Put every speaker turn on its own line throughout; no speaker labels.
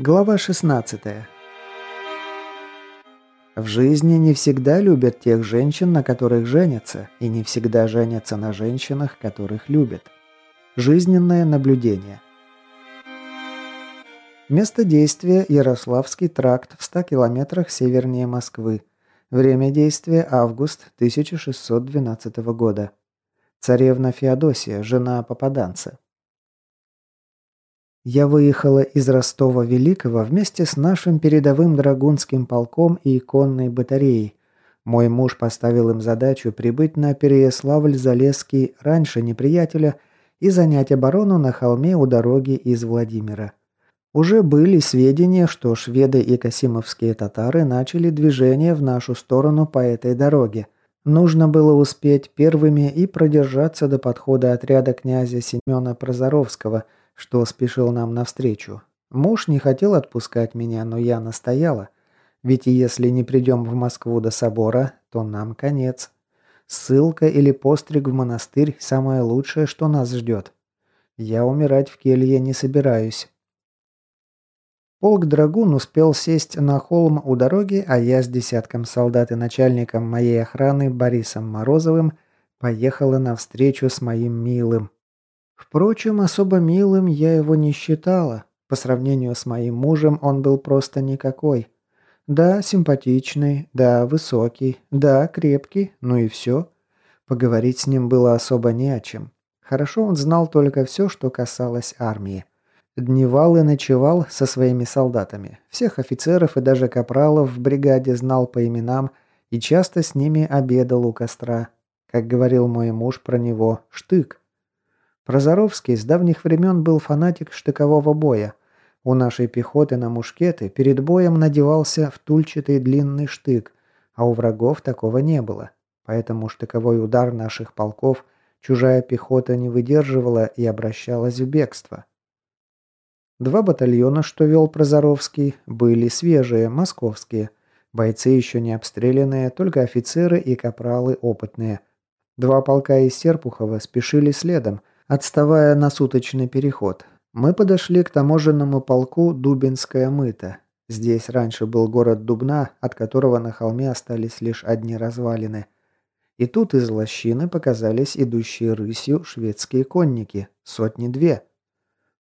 Глава 16. В жизни не всегда любят тех женщин, на которых женятся, и не всегда женятся на женщинах, которых любят. Жизненное наблюдение. Место действия – Ярославский тракт в 100 километрах севернее Москвы. Время действия – август 1612 года. Царевна Феодосия, жена попаданца. Я выехала из Ростова-Великого вместе с нашим передовым драгунским полком и конной батареей. Мой муж поставил им задачу прибыть на Переяславль-Залесский раньше неприятеля и занять оборону на холме у дороги из Владимира. Уже были сведения, что шведы и касимовские татары начали движение в нашу сторону по этой дороге. Нужно было успеть первыми и продержаться до подхода отряда князя Семена Прозоровского – что спешил нам навстречу. Муж не хотел отпускать меня, но я настояла. Ведь если не придем в Москву до собора, то нам конец. Ссылка или постриг в монастырь – самое лучшее, что нас ждет. Я умирать в келье не собираюсь. Полк Драгун успел сесть на холм у дороги, а я с десятком солдат и начальником моей охраны Борисом Морозовым поехала навстречу с моим милым, Впрочем, особо милым я его не считала. По сравнению с моим мужем он был просто никакой. Да, симпатичный, да, высокий, да, крепкий, ну и все. Поговорить с ним было особо не о чем. Хорошо он знал только все, что касалось армии. Дневал и ночевал со своими солдатами. Всех офицеров и даже капралов в бригаде знал по именам и часто с ними обедал у костра. Как говорил мой муж про него, штык. Прозоровский с давних времен был фанатик штыкового боя. У нашей пехоты на мушкеты перед боем надевался втульчатый длинный штык, а у врагов такого не было. Поэтому штыковой удар наших полков чужая пехота не выдерживала и обращалась в бегство. Два батальона, что вел Прозоровский, были свежие, московские. Бойцы еще не обстрелянные, только офицеры и капралы опытные. Два полка из Серпухова спешили следом, Отставая на суточный переход, мы подошли к таможенному полку Дубинская мыта. Здесь раньше был город Дубна, от которого на холме остались лишь одни развалины. И тут из лощины показались идущие рысью шведские конники, сотни-две.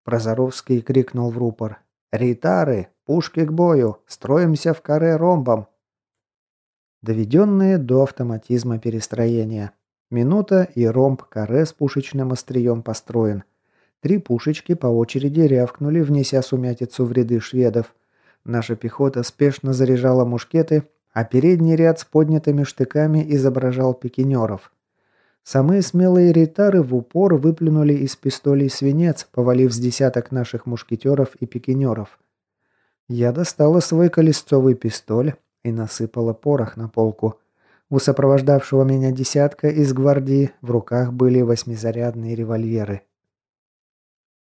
Прозоровский крикнул в рупор. «Ритары! Пушки к бою! Строимся в каре ромбом!» Доведенные до автоматизма перестроения. Минута и ромб каре с пушечным острием построен. Три пушечки по очереди рявкнули, внеся сумятицу в ряды шведов. Наша пехота спешно заряжала мушкеты, а передний ряд с поднятыми штыками изображал пикинеров. Самые смелые ритары в упор выплюнули из пистолей свинец, повалив с десяток наших мушкетеров и пикинеров. Я достала свой колесцовый пистоль и насыпала порох на полку. У сопровождавшего меня десятка из гвардии в руках были восьмизарядные револьверы.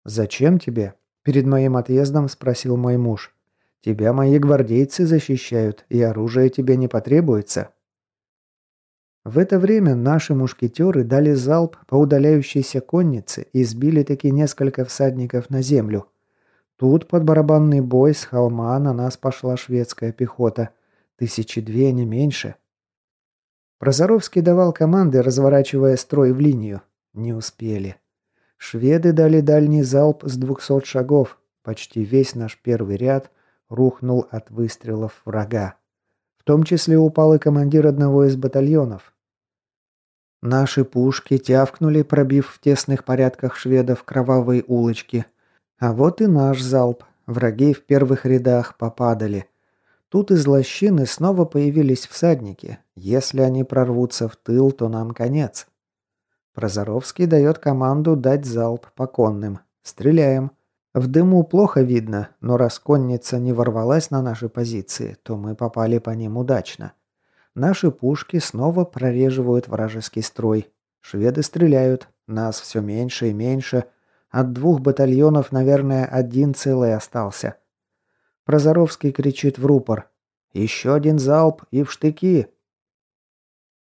«Зачем тебе?» – перед моим отъездом спросил мой муж. «Тебя мои гвардейцы защищают, и оружие тебе не потребуется». В это время наши мушкетеры дали залп по удаляющейся коннице и сбили таки несколько всадников на землю. Тут под барабанный бой с холма на нас пошла шведская пехота. Тысячи две, не меньше. Прозоровский давал команды, разворачивая строй в линию. Не успели. Шведы дали дальний залп с двухсот шагов. Почти весь наш первый ряд рухнул от выстрелов врага. В том числе упал и командир одного из батальонов. Наши пушки тявкнули, пробив в тесных порядках шведов кровавые улочки. А вот и наш залп. Враги в первых рядах попадали. Тут из лощины снова появились всадники. Если они прорвутся в тыл, то нам конец. Прозоровский дает команду дать залп по конным. Стреляем. В дыму плохо видно, но раз конница не ворвалась на наши позиции, то мы попали по ним удачно. Наши пушки снова прореживают вражеский строй. Шведы стреляют. Нас все меньше и меньше. От двух батальонов, наверное, один целый остался. Прозоровский кричит в рупор. «Еще один залп и в штыки!»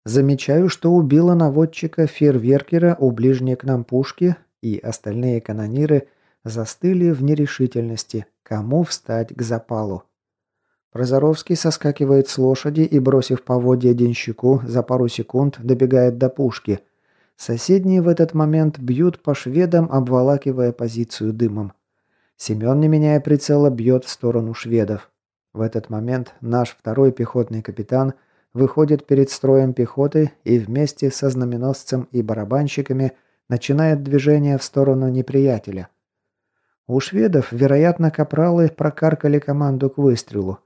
Замечаю, что убило наводчика фейерверкера у ближней к нам пушки, и остальные канониры застыли в нерешительности, кому встать к запалу. Прозоровский соскакивает с лошади и, бросив поводья денщику, за пару секунд добегает до пушки. Соседние в этот момент бьют по шведам, обволакивая позицию дымом. Семен, не меняя прицела, бьет в сторону шведов. В этот момент наш второй пехотный капитан выходит перед строем пехоты и вместе со знаменосцем и барабанщиками начинает движение в сторону неприятеля. У шведов, вероятно, капралы прокаркали команду к выстрелу.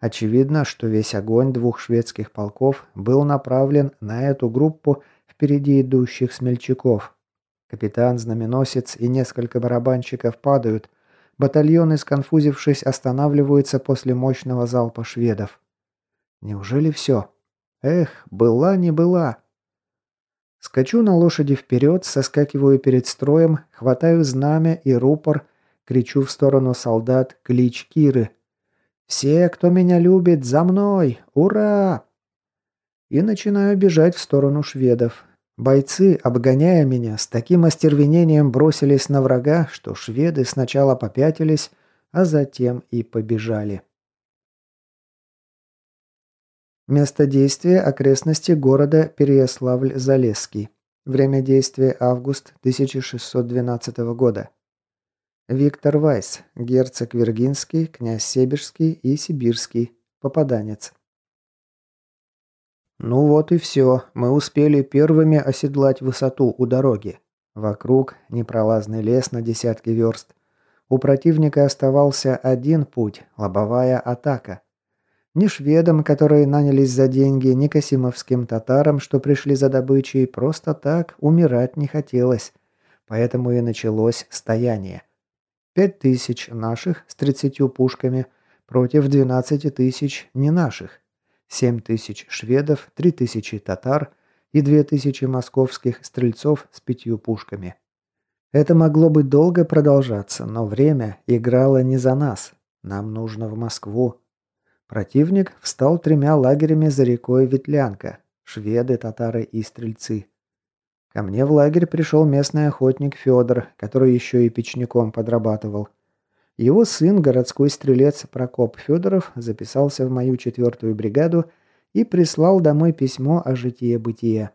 Очевидно, что весь огонь двух шведских полков был направлен на эту группу впереди идущих смельчаков. Капитан, знаменосец и несколько барабанщиков падают. Батальоны, сконфузившись, останавливаются после мощного залпа шведов. Неужели все? Эх, была не была. Скачу на лошади вперед, соскакиваю перед строем, хватаю знамя и рупор, кричу в сторону солдат клич Киры – «Все, кто меня любит, за мной! Ура!» И начинаю бежать в сторону шведов. Бойцы, обгоняя меня, с таким остервенением бросились на врага, что шведы сначала попятились, а затем и побежали. Место действия – окрестности города Переяславль-Залесский. Время действия – август 1612 года. Виктор Вайс, герцог Виргинский, князь Себежский и Сибирский, попаданец. Ну вот и все, мы успели первыми оседлать высоту у дороги. Вокруг непролазный лес на десятки верст. У противника оставался один путь – лобовая атака. Ни шведам, которые нанялись за деньги, ни касимовским татарам, что пришли за добычей, просто так умирать не хотелось. Поэтому и началось стояние – Пять тысяч наших с тридцатью пушками против двенадцати тысяч не наших. Семь тысяч шведов, три тысячи татар и две тысячи московских стрельцов с пятью пушками. Это могло бы долго продолжаться, но время играло не за нас. Нам нужно в Москву. Противник встал тремя лагерями за рекой Ветлянка. Шведы, татары и стрельцы. Ко мне в лагерь пришел местный охотник Федор, который еще и печником подрабатывал. Его сын, городской стрелец Прокоп Федоров, записался в мою четвертую бригаду и прислал домой письмо о житие-бытие.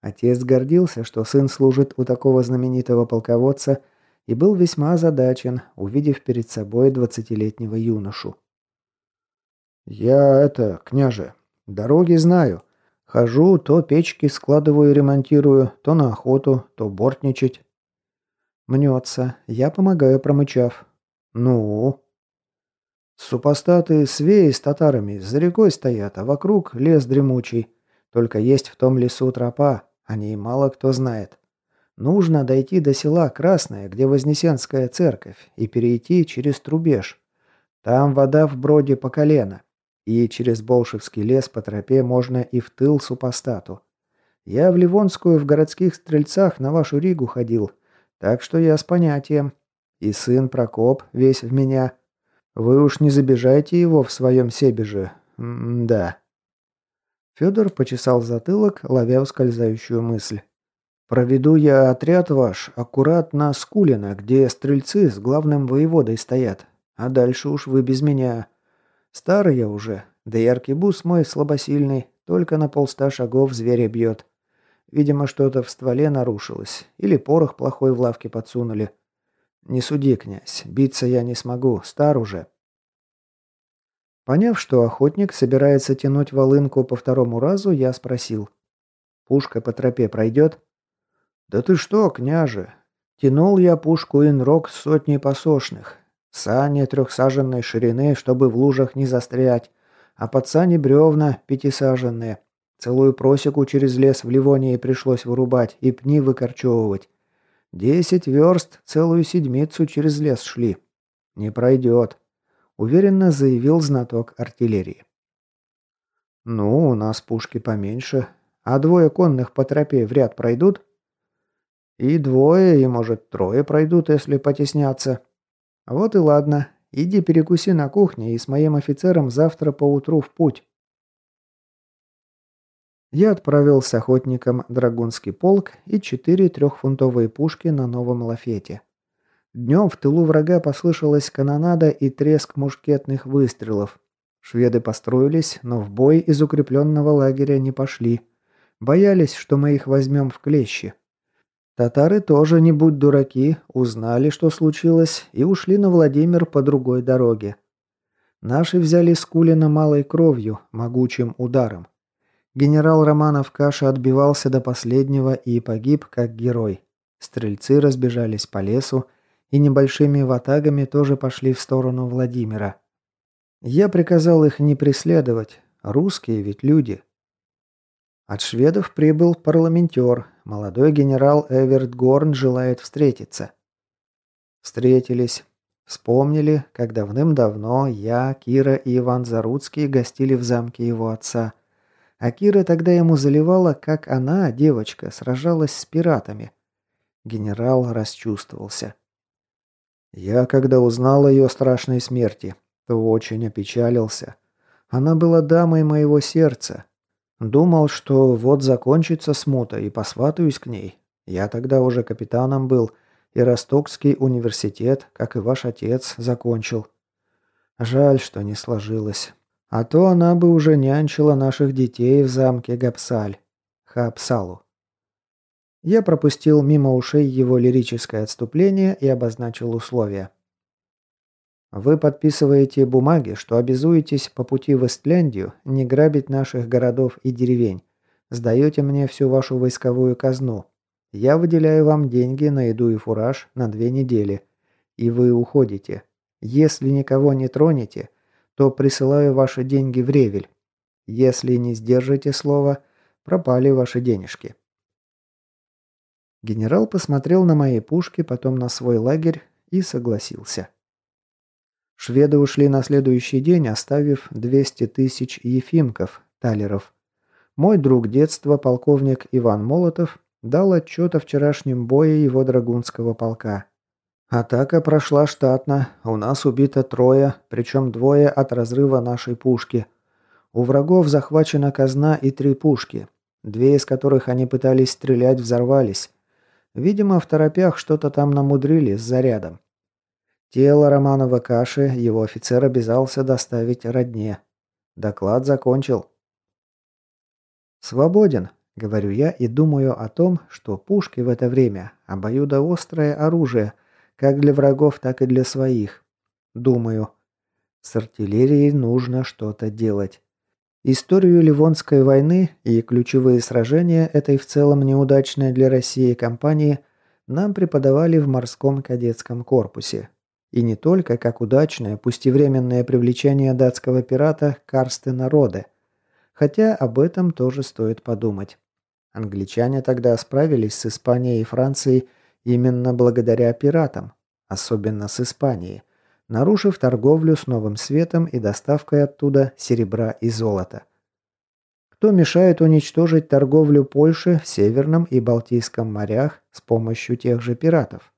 Отец гордился, что сын служит у такого знаменитого полководца, и был весьма озадачен, увидев перед собой двадцатилетнего юношу. «Я это, княже, дороги знаю», Хожу, то печки складываю и ремонтирую, то на охоту, то бортничать. Мнется. Я помогаю, промычав. Ну? Супостаты свеи с татарами за рекой стоят, а вокруг лес дремучий. Только есть в том лесу тропа, о ней мало кто знает. Нужно дойти до села Красное, где Вознесенская церковь, и перейти через Трубеж. Там вода в броде по колено. И через Болшевский лес по тропе можно и в тыл супостату. Я в Ливонскую в городских стрельцах на вашу Ригу ходил, так что я с понятием. И сын Прокоп весь в меня. Вы уж не забежайте его в своем себеже. М-да. Федор почесал затылок, ловя ускользающую мысль. «Проведу я отряд ваш аккуратно с Кулина, где стрельцы с главным воеводой стоят. А дальше уж вы без меня. Старый я уже, да и аркебуз мой слабосильный, только на полста шагов зверя бьет. Видимо, что-то в стволе нарушилось, или порох плохой в лавке подсунули. Не суди, князь, биться я не смогу, стар уже. Поняв, что охотник собирается тянуть волынку по второму разу, я спросил. «Пушка по тропе пройдет?» «Да ты что, княже? Тянул я пушку инрок с сотней посошных. Сани трехсаженной ширины, чтобы в лужах не застрять, а под сани бревна пятисаженные. Целую просеку через лес в Ливонии пришлось вырубать и пни выкорчевывать. Десять верст, целую седмицу через лес шли. Не пройдет, уверенно заявил знаток артиллерии. Ну, у нас пушки поменьше, а двое конных по тропе в ряд пройдут? И двое, и, может, трое пройдут, если потеснятся. Вот и ладно. Иди перекуси на кухне и с моим офицером завтра поутру в путь. Я отправил с охотником драгунский полк и четыре трехфунтовые пушки на новом лафете. Днем в тылу врага послышалась канонада и треск мушкетных выстрелов. Шведы построились, но в бой из укрепленного лагеря не пошли. Боялись, что мы их возьмем в клещи. Татары тоже, не будь дураки, узнали, что случилось, и ушли на Владимир по другой дороге. Наши взяли Скулина малой кровью, могучим ударом. Генерал Романов Каша отбивался до последнего и погиб как герой. Стрельцы разбежались по лесу и небольшими ватагами тоже пошли в сторону Владимира. Я приказал их не преследовать, русские ведь люди. От шведов прибыл парламентер, молодой генерал Эверт Горн желает встретиться. Встретились. Вспомнили, как давным-давно я, Кира и Иван Заруцкий гостили в замке его отца – а Кира тогда ему заливала, как она, девочка, сражалась с пиратами. Генерал расчувствовался. Я, когда узнал о ее страшной смерти, то очень опечалился. Она была дамой моего сердца. Думал, что вот закончится смута и посватаюсь к ней. Я тогда уже капитаном был, и Ростокский университет, как и ваш отец, закончил. Жаль, что не сложилось. А то она бы уже нянчила наших детей в замке Гапсаль. Хапсалу. Я пропустил мимо ушей его лирическое отступление и обозначил условия. Вы подписываете бумаги, что обязуетесь по пути в Эстляндию не грабить наших городов и деревень. Сдаете мне всю вашу войсковую казну. Я выделяю вам деньги на еду и фураж на две недели. И вы уходите. Если никого не тронете, то присылаю ваши деньги в Ревель. Если не сдержите слова, пропали ваши денежки». Генерал посмотрел на мои пушки, потом на свой лагерь и согласился. Шведы ушли на следующий день, оставив 200 тысяч ефимков, талеров. Мой друг детства, полковник Иван Молотов, дал отчет о вчерашнем бое его драгунского полка. Атака прошла штатно. У нас убито трое, причем двое от разрыва нашей пушки. У врагов захвачена казна и три пушки. Две из которых они пытались стрелять, взорвались. Видимо, в торопях что-то там намудрили с зарядом. Тело Романова Каши его офицер обязался доставить родне. Доклад закончил. «Свободен», — говорю я и думаю о том, что пушки в это время – обоюдоострое оружие – как для врагов, так и для своих. Думаю, с артиллерией нужно что-то делать. Историю Ливонской войны и ключевые сражения этой в целом неудачной для России кампании нам преподавали в морском кадетском корпусе. И не только как удачное, пусть и временное привлечение датского пирата Карстена Роде. Хотя об этом тоже стоит подумать. Англичане тогда справились с Испанией и Францией Именно благодаря пиратам, особенно с Испанией, нарушив торговлю с Новым Светом и доставкой оттуда серебра и золота. Кто мешает уничтожить торговлю Польши в Северном и Балтийском морях с помощью тех же пиратов?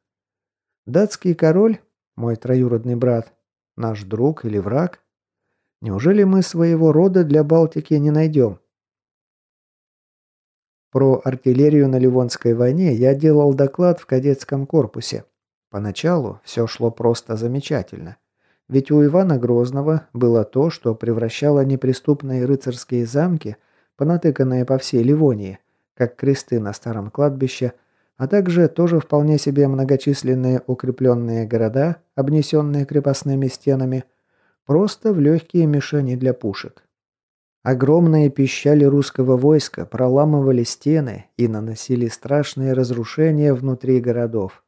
Датский король, мой троюродный брат, наш друг или враг? Неужели мы своего рода для Балтики не найдем? Про артиллерию на Ливонской войне я делал доклад в кадетском корпусе. Поначалу все шло просто замечательно. Ведь у Ивана Грозного было то, что превращало неприступные рыцарские замки, понатыканные по всей Ливонии, как кресты на старом кладбище, а также тоже вполне себе многочисленные укрепленные города, обнесенные крепостными стенами, просто в легкие мишени для пушек. Огромные пищали русского войска проламывали стены и наносили страшные разрушения внутри городов.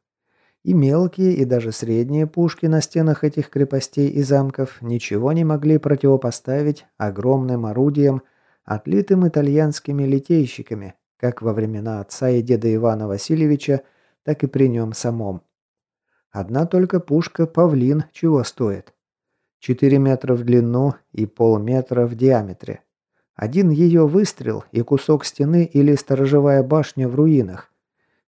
И мелкие, и даже средние пушки на стенах этих крепостей и замков ничего не могли противопоставить огромным орудиям, отлитым итальянскими литейщиками, как во времена отца и деда Ивана Васильевича, так и при нем самом. Одна только пушка «Павлин» чего стоит? 4 метра в длину и полметра в диаметре. Один ее выстрел и кусок стены или сторожевая башня в руинах.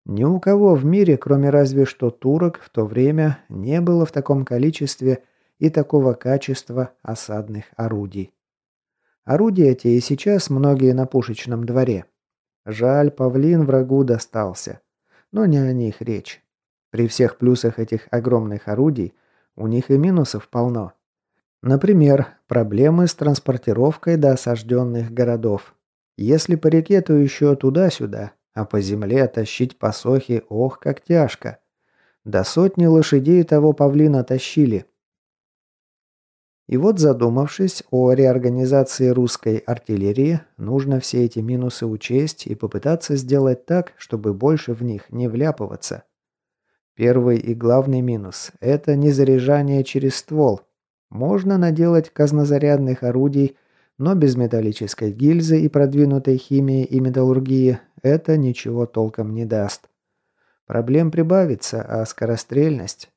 Ни у кого в мире, кроме разве что турок, в то время не было в таком количестве и такого качества осадных орудий. Орудия эти и сейчас многие на пушечном дворе. Жаль, павлин врагу достался. Но не о них речь. При всех плюсах этих огромных орудий у них и минусов полно. Например, проблемы с транспортировкой до осажденных городов. Если по реке, то еще туда-сюда, а по земле тащить посохи, ох, как тяжко. До сотни лошадей того павлина тащили. И вот задумавшись о реорганизации русской артиллерии, нужно все эти минусы учесть и попытаться сделать так, чтобы больше в них не вляпываться. Первый и главный минус – это незаряжание через ствол. Можно наделать казнозарядных орудий, но без металлической гильзы и продвинутой химии и металлургии это ничего толком не даст. Проблем прибавится, а скорострельность...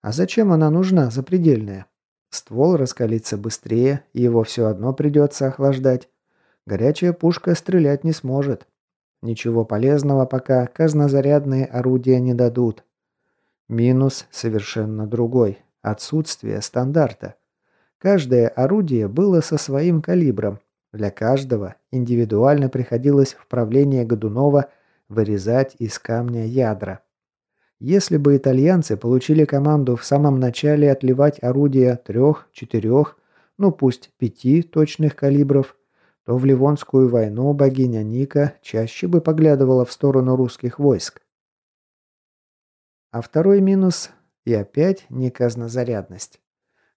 А зачем она нужна, запредельная? Ствол раскалится быстрее, его все одно придется охлаждать. Горячая пушка стрелять не сможет. Ничего полезного пока казнозарядные орудия не дадут. Минус совершенно другой. Отсутствие стандарта. Каждое орудие было со своим калибром. Для каждого индивидуально приходилось в правление Годунова вырезать из камня ядра. Если бы итальянцы получили команду в самом начале отливать орудия трех, четырех, ну пусть пяти точных калибров, то в Ливонскую войну богиня Ника чаще бы поглядывала в сторону русских войск. А второй минус – и опять неказнозарядность.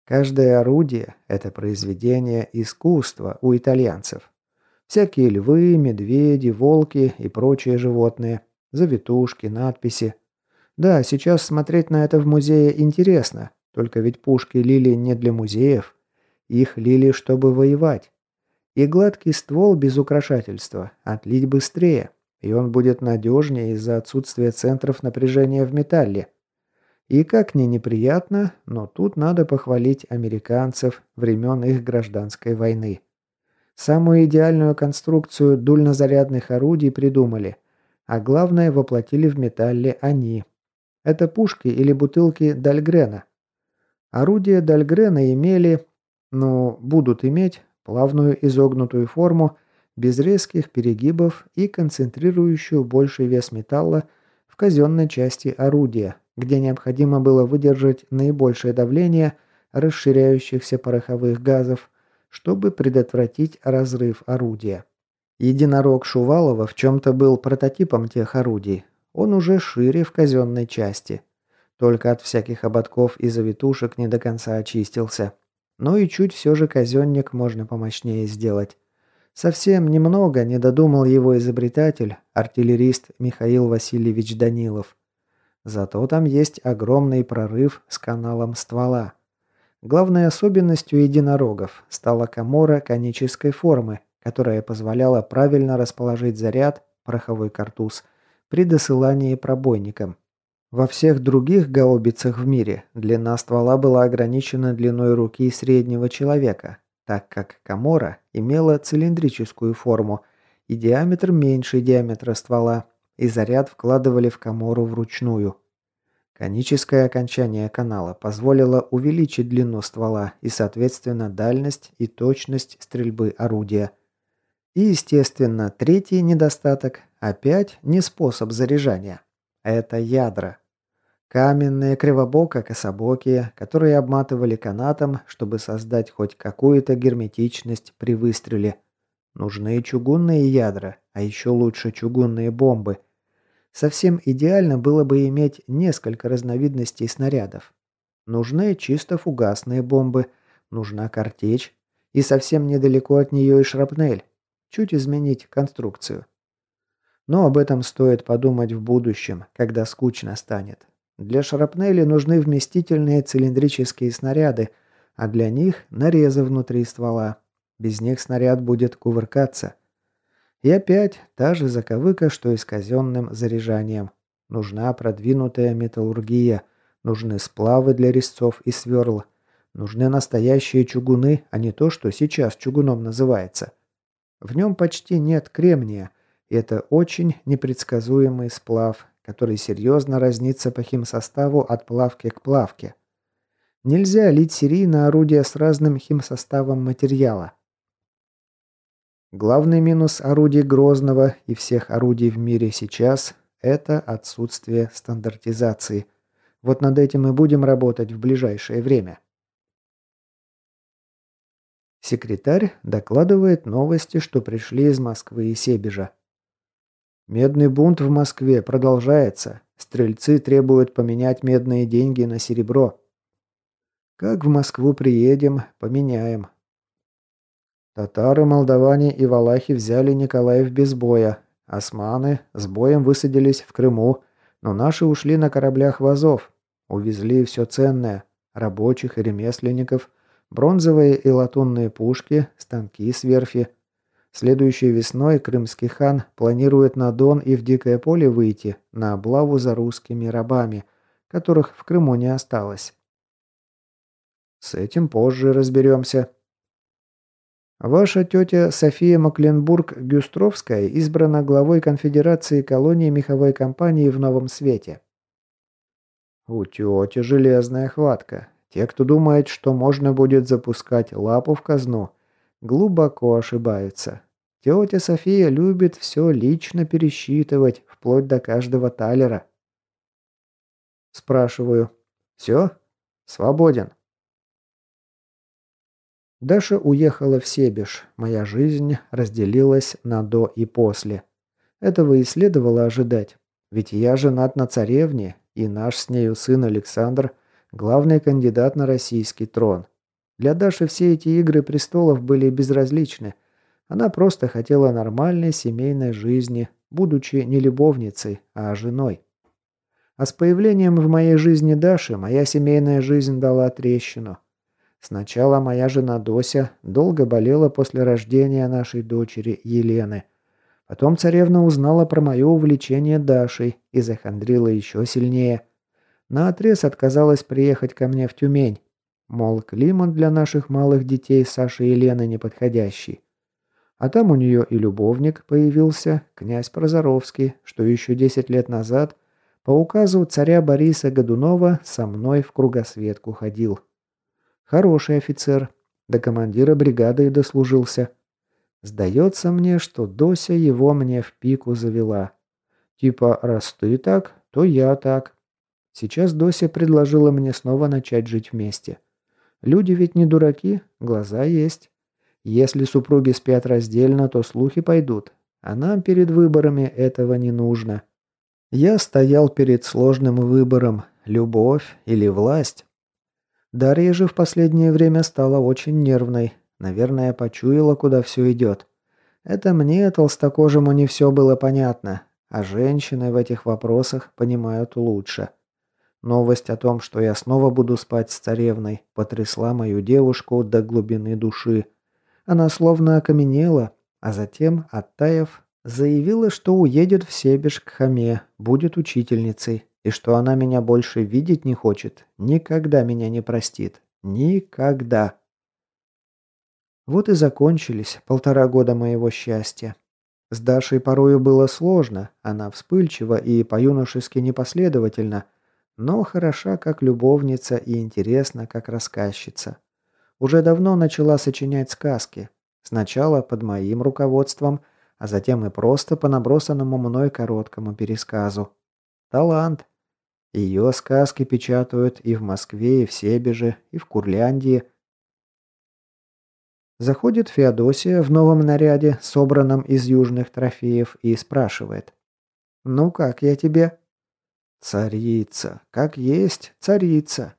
Каждое орудие – это произведение искусства у итальянцев. Всякие львы, медведи, волки и прочие животные, завитушки, надписи. Да, сейчас смотреть на это в музее интересно, только ведь пушки лили не для музеев. Их лили, чтобы воевать. И гладкий ствол без украшательства отлить быстрее, и он будет надежнее из-за отсутствия центров напряжения в металле. И как ни неприятно, но тут надо похвалить американцев времен их гражданской войны. Самую идеальную конструкцию дульнозарядных орудий придумали, а главное воплотили в металле они. Это пушки или бутылки Дальгрена. Орудия Дальгрена имели, ну, будут иметь плавную изогнутую форму, без резких перегибов и концентрирующую больший вес металла в казенной части орудия, где необходимо было выдержать наибольшее давление расширяющихся пороховых газов, чтобы предотвратить разрыв орудия. Единорог Шувалова в чем-то был прототипом тех орудий. Он уже шире в казенной части. Только от всяких ободков и завитушек не до конца очистился. Но и чуть все же казенник можно помощнее сделать. Совсем немного не додумал его изобретатель, артиллерист Михаил Васильевич Данилов. Зато там есть огромный прорыв с каналом ствола. Главной особенностью единорогов стала комора конической формы, которая позволяла правильно расположить заряд, пороховой картуз, при досылании пробойником. Во всех других гаубицах в мире длина ствола была ограничена длиной руки среднего человека, так как Камора имела цилиндрическую форму и диаметр меньше диаметра ствола, и заряд вкладывали в Камору вручную. Коническое окончание канала позволило увеличить длину ствола и, соответственно, дальность и точность стрельбы орудия. И, естественно, третий недостаток – опять не способ заряжания. Это ядра. Каменные, кривобоко-кособокие, которые обматывали канатом, чтобы создать хоть какую-то герметичность при выстреле. Нужны чугунные ядра, а еще лучше чугунные бомбы. Совсем идеально было бы иметь несколько разновидностей снарядов. Нужны чисто фугасные бомбы, нужна картечь, и совсем недалеко от нее и шрапнель. Чуть изменить конструкцию. Но об этом стоит подумать в будущем, когда скучно станет. Для шрапнели нужны вместительные цилиндрические снаряды, а для них нарезы внутри ствола. Без них снаряд будет кувыркаться. И опять та же заковыка, что и с казенным заряжанием. Нужна продвинутая металлургия, нужны сплавы для резцов и сверл, нужны настоящие чугуны, а не то, что сейчас чугуном называется. В нем почти нет кремния, и это очень непредсказуемый сплав, который серьезно разнится по химсоставу от плавки к плавке. Нельзя лить серийно орудия с разным химсоставом материала. Главный минус орудий Грозного и всех орудий в мире сейчас – это отсутствие стандартизации. Вот над этим и будем работать в ближайшее время. Секретарь докладывает новости, что пришли из Москвы и Себежа. Медный бунт в Москве продолжается. Стрельцы требуют поменять медные деньги на серебро. Как в Москву приедем, поменяем. Татары, молдаване и валахи взяли Николаев без боя. Османы с боем высадились в Крыму, но наши ушли на кораблях вазов. Увезли все ценное – рабочих и ремесленников, бронзовые и латунные пушки, станки с верфи. Следующей весной крымский хан планирует на Дон и в Дикое поле выйти на облаву за русскими рабами, которых в Крыму не осталось. С этим позже разберемся. Ваша тетя София Макленбург-Гюстровская избрана главой конфедерации колонии меховой компании в Новом Свете. У тети железная хватка. Те, кто думает, что можно будет запускать лапу в казну, глубоко ошибаются. Тетя София любит все лично пересчитывать, вплоть до каждого талера. Спрашиваю. Все? Свободен. Даша уехала в Себеж. Моя жизнь разделилась на до и после. Этого и следовало ожидать. Ведь я женат на царевне, и наш с нею сын Александр – главный кандидат на российский трон. Для Даши все эти игры престолов были безразличны. Она просто хотела нормальной семейной жизни, будучи не любовницей, а женой. А с появлением в моей жизни Даши моя семейная жизнь дала трещину. Сначала моя жена Дося долго болела после рождения нашей дочери Елены. Потом царевна узнала про мое увлечение Дашей и захандрила еще сильнее. Наотрез отказалась приехать ко мне в Тюмень. Мол, климат для наших малых детей Саши и Елены неподходящий. А там у нее и любовник появился, князь Прозоровский, что еще 10 лет назад по указу царя Бориса Годунова со мной в кругосветку ходил. Хороший офицер. До командира бригады и дослужился. Сдается мне, что Дося его мне в пику завела. Типа, раз ты так, то я так. Сейчас Дося предложила мне снова начать жить вместе. Люди ведь не дураки, глаза есть. Если супруги спят раздельно, то слухи пойдут. А нам перед выборами этого не нужно. Я стоял перед сложным выбором – любовь или власть. Дарья же в последнее время стала очень нервной. Наверное, почуяла, куда все идет. Это мне, толстокожему, не все было понятно, а женщины в этих вопросах понимают лучше. Новость о том, что я снова буду спать с царевной, потрясла мою девушку до глубины души. Она словно окаменела, а затем, оттаяв, заявила, что уедет в Себеж к Хаме, будет учительницей, и что она меня больше видеть не хочет, никогда меня не простит. Никогда. Вот и закончились полтора года моего счастья. С Дашей порою было сложно, она вспыльчива и по-юношески непоследовательна, но хороша как любовница и интересна как рассказчица. Уже давно начала сочинять сказки. Сначала под моим руководством, а затем и просто по набросанному мной короткому пересказу. Талант. Ее сказки печатают и в Москве, и в Себеже, и в Курляндии. Заходит Феодосия в новом наряде, собранном из южных трофеев, и спрашивает. «Ну как я тебе?» «Царица, как есть царица»,